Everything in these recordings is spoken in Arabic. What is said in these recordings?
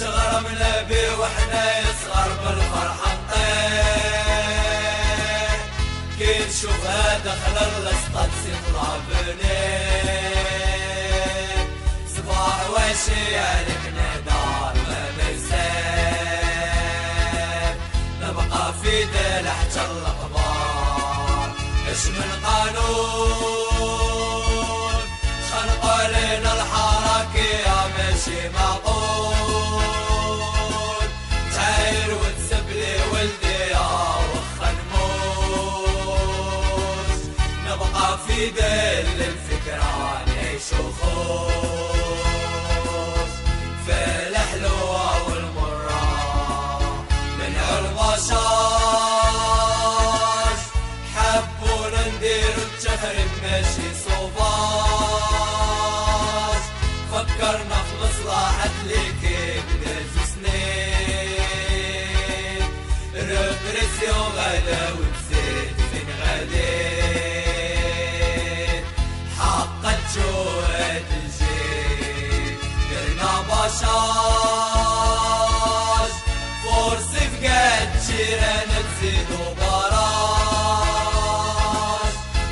تغرمنا بيه وحنا يصغر بالفرحة نطير كي نشوفها دخل الرصطة تطلع صباح واشي عليك نهدار ما بنسير نبقى في دلحة الأخبار. اش من قانون؟ خلق علينا نبقى في دل الفكرة نعيش خوش في الحلوة والمرة من عالبشاش حبونا ندير الجهر ماشي بشاش فرصة في قد جيران تزيدو براش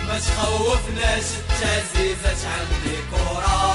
ما تخوفناش التعزيزات عندي كوراج